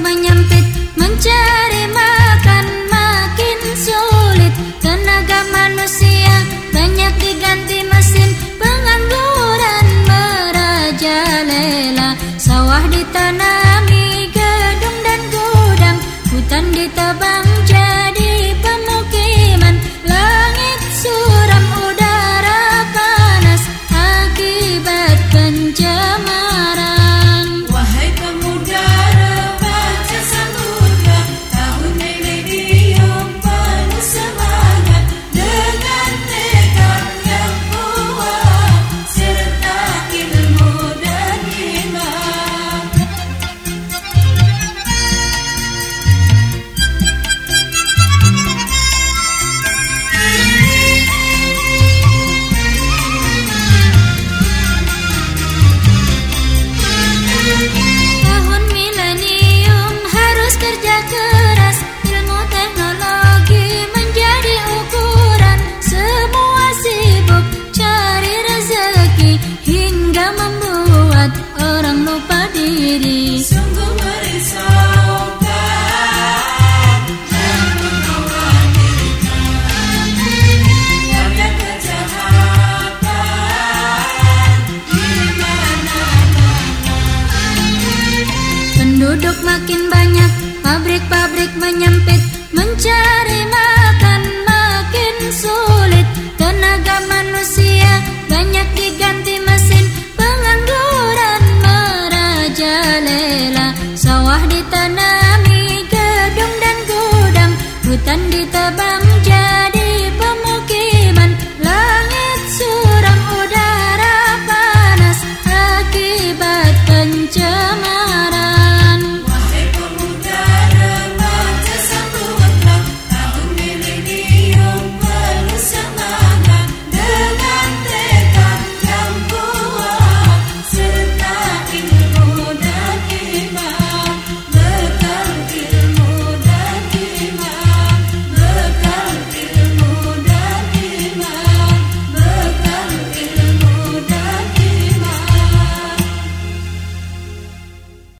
menyempit Mencari makan makin sulit. Tenaga manusia banyak diganti mesin Pengangguran merajalela Sawah ditanami gedung dan gudang Hutan ditebang Penduduk makin banyak, pabrik-pabrik menyempit, mencari makan makin sulit. Tenaga manusia banyak diganti Sawah ditanami,